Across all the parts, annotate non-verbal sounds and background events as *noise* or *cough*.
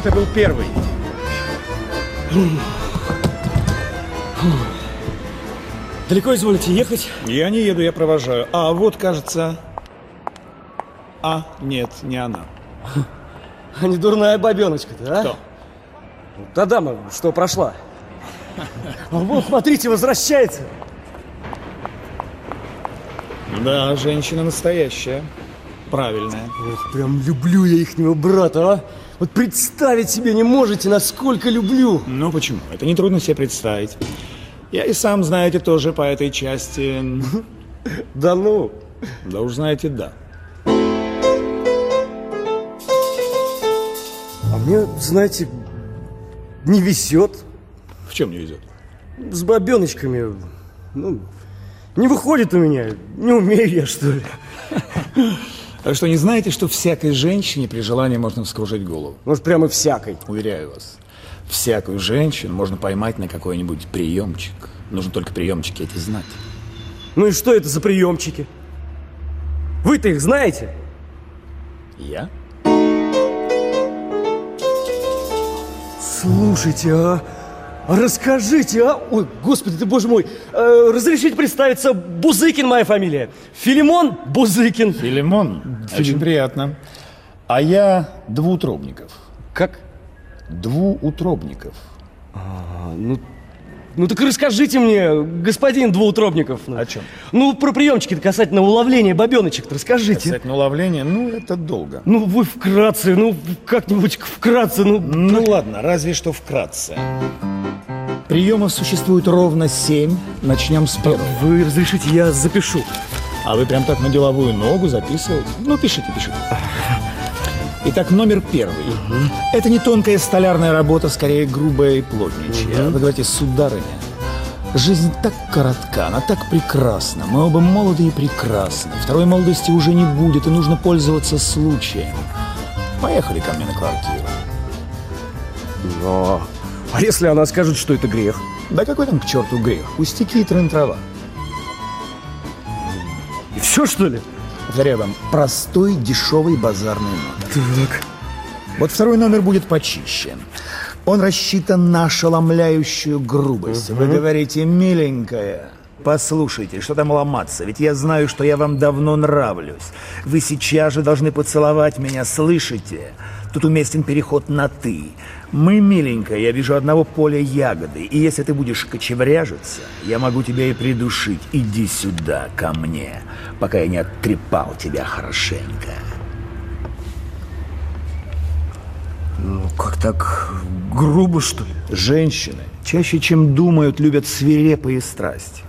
Это был первый. Далеко изволите ехать? Я не еду, я провожаю. А вот, кажется... А, нет, не она. А не дурная бабеночка-то, а? Кто? Та дама, что прошла. А вот, смотрите, возвращается. Да, женщина настоящая. Правильная. Ох, прям люблю я ихнего брата, а? Вот представить себе не можете, насколько люблю. Ну почему? Это нетрудно себе представить. Я и сам, знаете, тоже по этой части... *laughs* Да ну. Да уж знаете, да. А мне, знаете, не везет. В чем не везет? С бабеночками. Ну, не выходит у меня. Не умею я, что ли. *laughs* А что, не знаете, что всякой женщине при желании можно вскружить голову? Может, прямо всякой. Уверяю вас. Всякую женщину можно поймать на какой-нибудь приемчик. Нужно только приемчики эти знать. Ну и что это за приемчики? Вы-то их знаете? Я? Слушайте, а, а расскажите, а? Ой, господи ты, боже мой, э, разрешите представиться, Бузыкин моя фамилия. Филимон Бузыкин. Филимон. Очень приятно. А я двуутробников. Как? Двуутробников. А, ну, ну так расскажите мне, господин Двуутробников. ну. О чем? Ну, про приемчики касательно уловления бабеночек расскажите. Касательно уловления, ну, это долго. Ну, вы вкратце, ну, как-нибудь вкратце, ну... Ну ладно, разве что вкратце. Приемов существует ровно семь. Начнем с первого. Вы разрешите, я запишу. А вы прям так на деловую ногу записываете? Ну, пишите, пишите. Итак, номер первый. Это не тонкая столярная работа, скорее грубая и плотничья. Вы говорите, сударыня, жизнь так коротка, она так прекрасна. Мы оба молоды и прекрасны. Второй молодости уже не будет, и нужно пользоваться случаем. Поехали ко мне на квартиру. Но... А если она скажет, что это грех? Да какой там к черту грех? Пустяки и трын-трава. И все, что ли? Повторяю вам, простой, дешевый базарный номер. Так. Вот второй номер будет почище. Он рассчитан на ошеломляющую грубость. Вы говорите, миленькая, послушайте, что там ломаться, ведь я знаю, что я вам давно нравлюсь. Вы сейчас же должны поцеловать меня, слышите? Тут уместен переход на «ты». Мы, миленькая, я вижу одного поля ягоды, и если ты будешь кочевряжиться, я могу тебя и придушить. Иди сюда, ко мне, пока я не оттрепал тебя хорошенько. Ну, как так грубо, что ли? Женщины чаще, чем думают, любят свирепые страсти.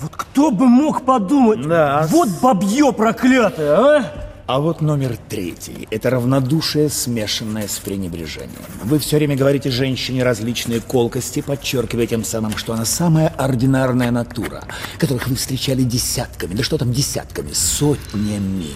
Вот кто бы мог подумать? Да. Вот бабье проклятое, а? А вот номер третий – это равнодушие, смешанное с пренебрежением. Вы все время говорите женщине различные колкости, подчеркивая тем самым, что она самая ординарная натура, которых вы встречали десятками, да что там десятками, сотнями.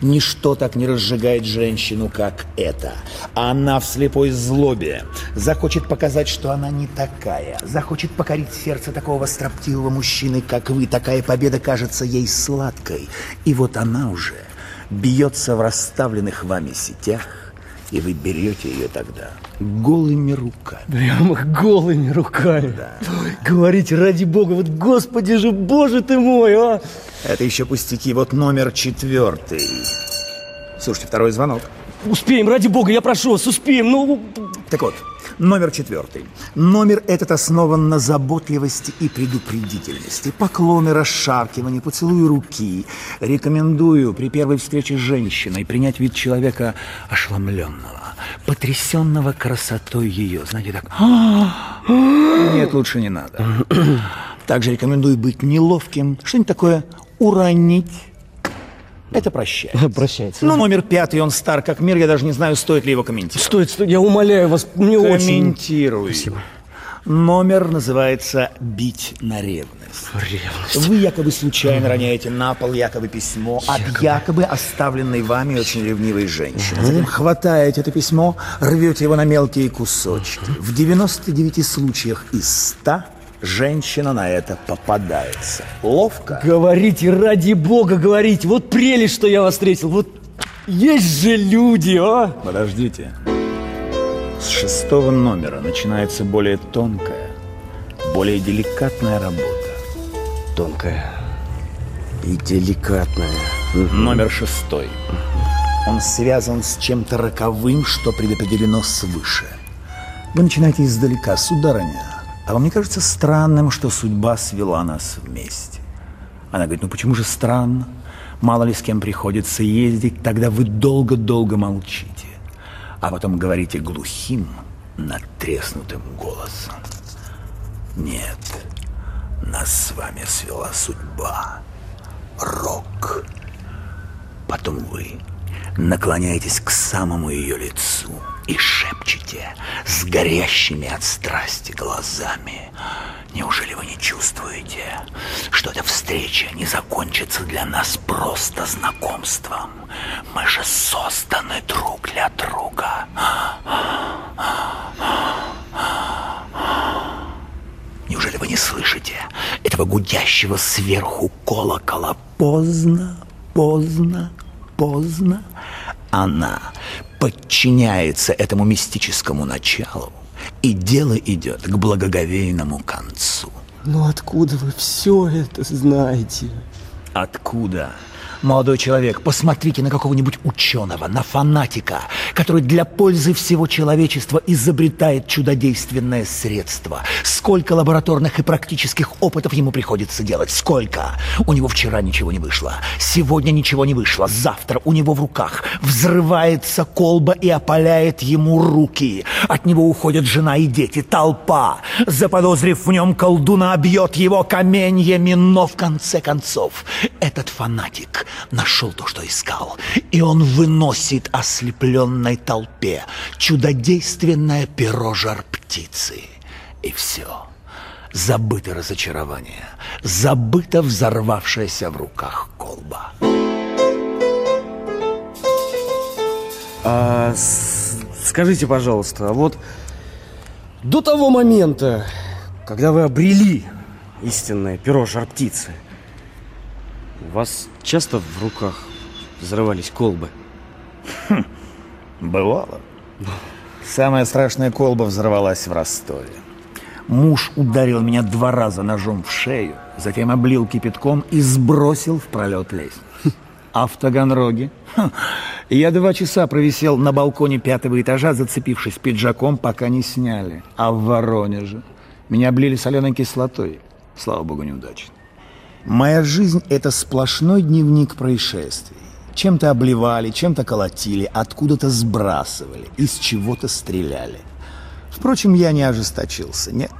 Ничто так не разжигает женщину, как это. Она в слепой злобе захочет показать, что она не такая, захочет покорить сердце такого строптивого мужчины, как вы. Такая победа кажется ей сладкой. И вот она уже бьется в расставленных вами сетях, и вы берете ее тогда голыми руками. Прямо голыми руками. Говорите, ради бога, вот господи же, боже ты мой, а! Это еще пустяки. Вот номер четвертый. Слушайте, второй звонок. Успеем, ради бога, я прошу вас, успеем, ну... Так вот, номер четвертый. Номер этот основан на заботливости и предупредительности. Поклоны, расшаркивания, поцелуй руки. Рекомендую при первой встрече с женщиной принять вид человека ошеломленного, потрясенного красотой ее. Знаете, так... Нет, лучше не надо. Также рекомендую быть неловким, что-нибудь такое уронить. Это прощается. *laughs* Прощается. Ну, номер пятый, он стар как мир, я даже не знаю, стоит ли его комментировать. Стоит, стоит, я умоляю вас, мне очень... Комментирую. Номер называется «Бить на ревность». Ревность. Вы якобы случайно роняете на пол якобы письмо от якобы оставленной вами очень ревнивой женщины. Затем хватаете это письмо, рвете его на мелкие кусочки. В 99 случаях из 100 женщина на это попадается. Ловко? Говорите, ради бога, говорите, вот прелесть, что я вас встретил, вот есть же люди, а! Подождите. С шестого номера начинается более тонкая, более деликатная работа. Тонкая и деликатная. Номер шестой. Он связан с чем-то роковым, что предопределено свыше. Вы начинаете издалека, сударыня. А вам не кажется странным, что судьба свела нас вместе? Она говорит, ну почему же странно? Мало ли с кем приходится ездить, тогда вы долго-долго молчите. А потом говорите глухим, надтреснутым голосом. Нет, нас с вами свела судьба. Рок. Потом вы наклоняетесь к самому ее лицу и шепчете с горящими от страсти глазами. Неужели вы не чувствуете, что эта встреча не закончится для нас просто знакомством? Мы же созданы друг для друга. Неужели вы не слышите этого гудящего сверху колокола? Поздно, поздно, поздно. Она подчиняется этому мистическому началу, и дело идет к благоговейному концу. Ну откуда вы все это знаете? Откуда? Молодой человек, посмотрите на какого-нибудь ученого, на фанатика, который для пользы всего человечества изобретает чудодейственное средство. Сколько лабораторных и практических опытов ему приходится делать? Сколько? У него вчера ничего не вышло, сегодня ничего не вышло, завтра у него в руках взрывается колба и опаляет ему руки. От него уходят жена и дети, толпа. Заподозрив в нем колдуна, бьет его каменьями, но в конце концов этот фанатик нашел то, что искал, и он выносит ослепленной толпе чудодейственное перо жар-птицы. И все. Забыто разочарование, забыто взорвавшаяся в руках колба. А, скажите, пожалуйста, а вот до того момента, когда вы обрели истинное перо жар-птицы, у вас часто в руках взрывались колбы? Бывало. Самая страшная колба взорвалась в Ростове. Муж ударил меня два раза ножом в шею, затем облил кипятком и сбросил в пролет лестницы. А? Ха, Я два часа провисел на балконе пятого этажа, зацепившись пиджаком, пока не сняли. А в Воронеже меня облили соленой кислотой. Слава богу, неудачно. Моя жизнь – это сплошной дневник происшествий. Чем-то обливали, чем-то колотили, откуда-то сбрасывали, из чего-то стреляли. Впрочем, я не ожесточился, нет.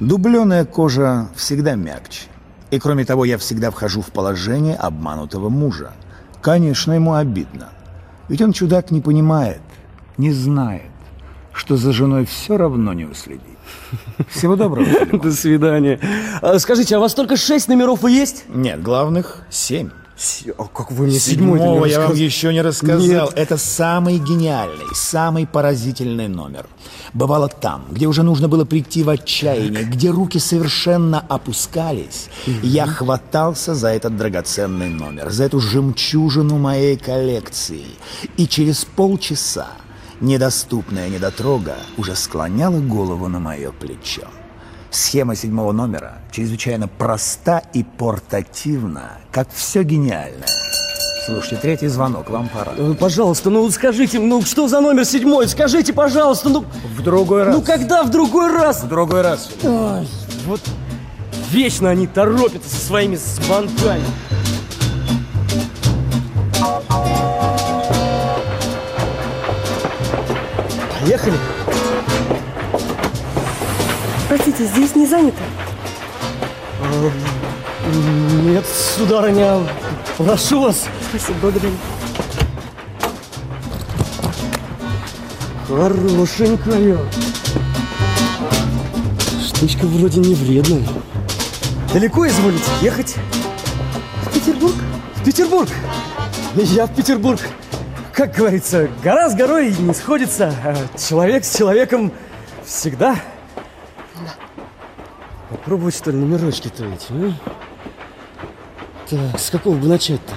Дубленая кожа всегда мягче. И кроме того, я всегда вхожу в положение обманутого мужа. Конечно, ему обидно. Ведь он, чудак, не понимает, не знает, что за женой все равно не уследить. Всего доброго. До свидания. А, скажите, а у вас только шесть номеров и есть? Нет, главных семь. С- а как вы мне седьмой Седьмого я вам еще не рассказал. Это самый гениальный, самый поразительный номер. Бывало там, где уже нужно было прийти в отчаяние, где руки совершенно опускались, я хватался за этот драгоценный номер, за эту жемчужину моей коллекции. И через полчаса недоступная недотрога уже склоняла голову на мое плечо. Схема седьмого номера чрезвычайно проста и портативна, как все гениальное. Слушайте, третий звонок, вам пора. Э, Пожалуйста, ну скажите, ну что за номер седьмой? Скажите, пожалуйста, ну, В другой раз. ну когда в другой раз? В другой раз. Ой, вот вечно они торопятся со своими звонками. Поехали. Простите, здесь не занято? Нет, сударыня, прошу вас. Спасибо, благодарю. Хорошенькая. Штучка вроде не вредная. Далеко изволите ехать? В Петербург? В Петербург. Я в Петербург. Как говорится, гора с горой не сходится, а человек с человеком всегда. Попробовать, что ли, номерочки-то эти, а? Так, с какого бы начать-то?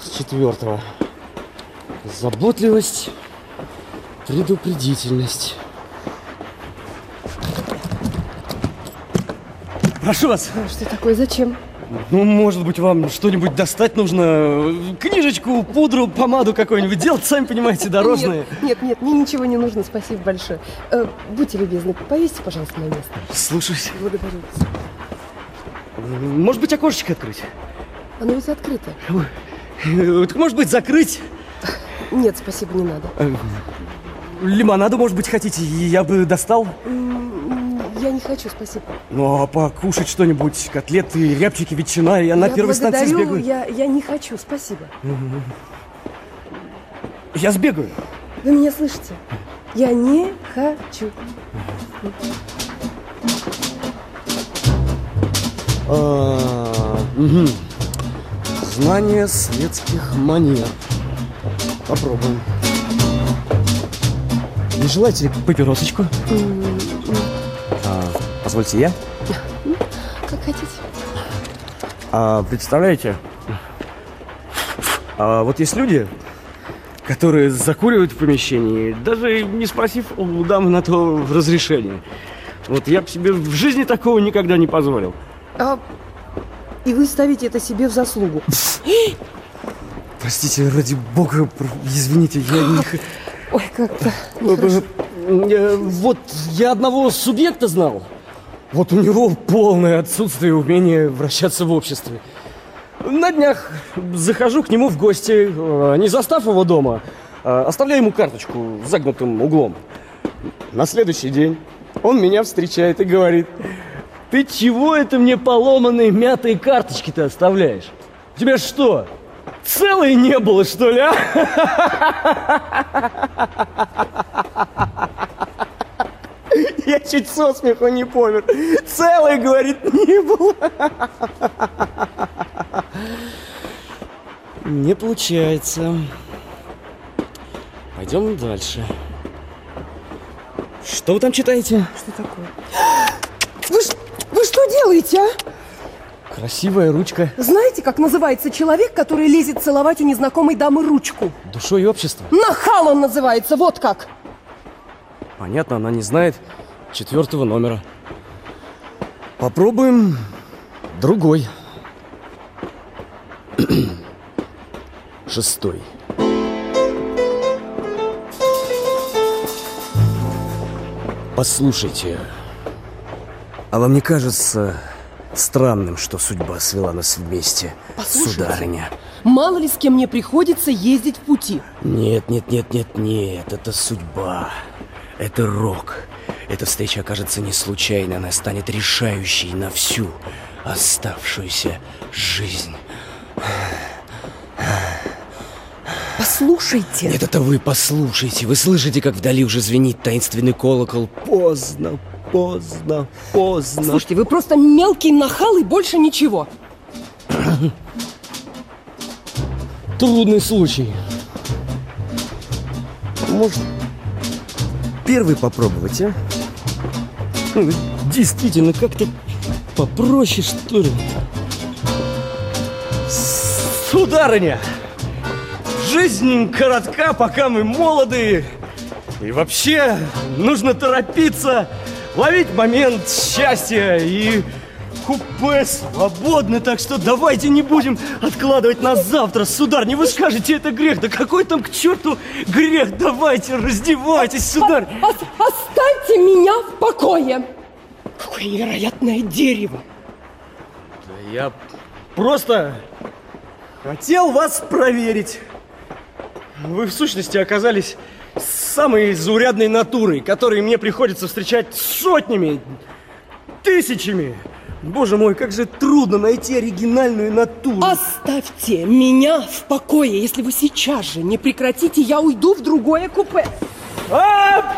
С четвертого. Заботливость, предупредительность. Прошу вас. Что такое? Зачем? Ну, может быть, вам что-нибудь достать нужно? Книжечку, пудру, помаду какую-нибудь делать, сами понимаете, дорожные. Нет, нет, нет, мне ничего не нужно, спасибо большое. Э, будьте любезны, повесьте, пожалуйста, на место. Слушаюсь. Благодарю вас. Может быть, окошечко открыть? Оно ведь открыто. Э, Так может быть, закрыть? Нет, спасибо, не надо. Э, Лимонаду, может быть, хотите? Я бы достал. Я не хочу, спасибо. Ну, а покушать что-нибудь? Котлеты, рябчики, ветчина. Я на я первой станции сбегаю. Я, я не хочу, спасибо. Я сбегаю. Вы меня слышите? Я не хочу. А, мгм. Знание светских манер. Попробуем. Не желаете папиросочку? А, позвольте, я? Как хотите. А, представляете, а, вот есть люди, которые закуривают в помещении, даже не спросив у дамы на то разрешение. Вот я бы себе в жизни такого никогда не позволил. А, и вы ставите это себе в заслугу. Простите, ради бога, извините, я не... Ой, как-то. Э, Вот я одного субъекта знал. Вот у него полное отсутствие умения вращаться в обществе. На днях захожу к нему в гости, э, не застав его дома, э, оставляю ему карточку с загнутым углом. На следующий день он меня встречает и говорит, ты чего это мне поломанные мятые карточки-то оставляешь? У тебя что, целой не было, что ли, а? *laughs* *laughs* Я чуть со смеху не помер. Целый, говорит, не было. *laughs* Не получается. Пойдем дальше. Что вы там читаете? Что такое? *gasps* Вы, вы что делаете, а? Красивая ручка. Знаете, как называется человек, который лезет целовать у незнакомой дамы ручку? Душой общества. Нахал он называется, вот как. Понятно, она не знает четвертого номера. Попробуем другой. Шестой. Послушайте, а вам не кажется странным, что судьба свела нас вместе, Послушайте. сударыня? Мало ли с кем мне приходится ездить в пути. Нет, нет, нет, нет, нет, это судьба. Это рок. Эта встреча окажется не случайной, она станет решающей на всю оставшуюся жизнь. Послушайте. Нет, это вы послушайте. Вы слышите, как вдали уже звенит таинственный колокол? Поздно, поздно, поздно. Слушайте, вы просто мелкий нахал и больше ничего. Трудный случай. Может, первый попробовать, а? Ну, Действительно, как-то попроще, что ли? Сударыня! Жизнь коротка, пока мы молоды. И вообще, нужно торопиться, ловить момент счастья и купе свободны, так что давайте не будем откладывать на завтра, сударь. Не вы скажете, это грех. Да какой там к черту грех? Давайте, раздевайтесь, сударь. Ос- оставьте меня в покое. Какое невероятное дерево. Я просто хотел вас проверить. Вы в сущности оказались самой заурядной натурой, которой мне приходится встречать сотнями, тысячами. Боже мой, как же трудно найти оригинальную натуру. Оставьте меня в покое. Если вы сейчас же не прекратите, я уйду в другое купе. А!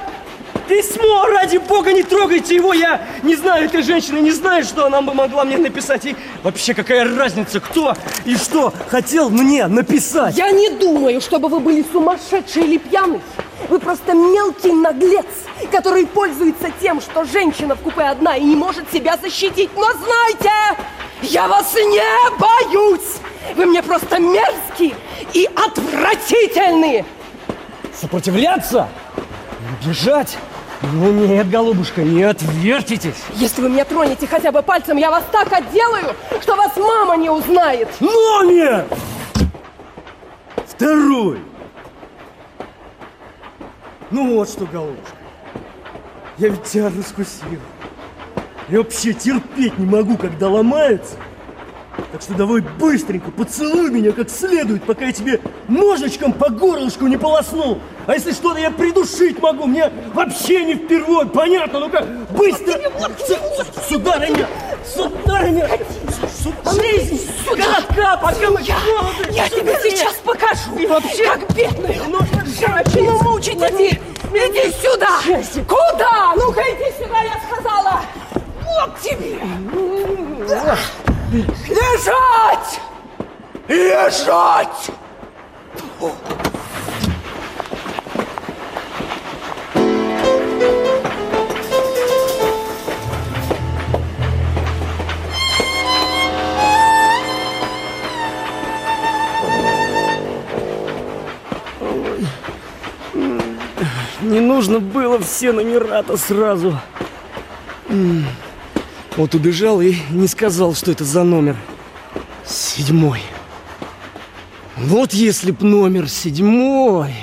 Письмо! Ради бога, не трогайте его! Я не знаю этой женщины, не знаю, что она бы могла мне написать. И вообще, какая разница, кто и что хотел мне написать? Я не думаю, чтобы вы были сумасшедший или пьяный. Вы просто мелкий наглец, который пользуется тем, что женщина в купе одна и не может себя защитить. Но знайте, я вас не боюсь. Вы мне просто мерзкий и отвратительный. Сопротивляться? Бежать? Ну нет, голубушка, не отвертитесь. Если вы меня тронете хотя бы пальцем, я вас так отделаю, что вас мама не узнает. Номер! Второй! Ну вот что, голубушка. Я ведь тебя раскусил. Я вообще терпеть не могу, когда ломается. Так что давай быстренько поцелуй меня как следует, пока я тебе ножичком по горлышку не полоснул. А если что-то я придушить могу, мне вообще не впервой, понятно? Ну-ка, быстро! Сударыня! Сударыня! Су- Жизнь коротка, пока мы Я, молоды! я тебе сейчас покажу, И вообще- как бедную Нужно женщину мучить. Иди, иди сюда! Куда? Ну-ка, иди сюда, я сказала! Вот тебе! Лежать! Лежать! Не нужно было все номера-то сразу. Вот убежал и не сказал, что это за номер. Седьмой. Вот если б номер седьмой.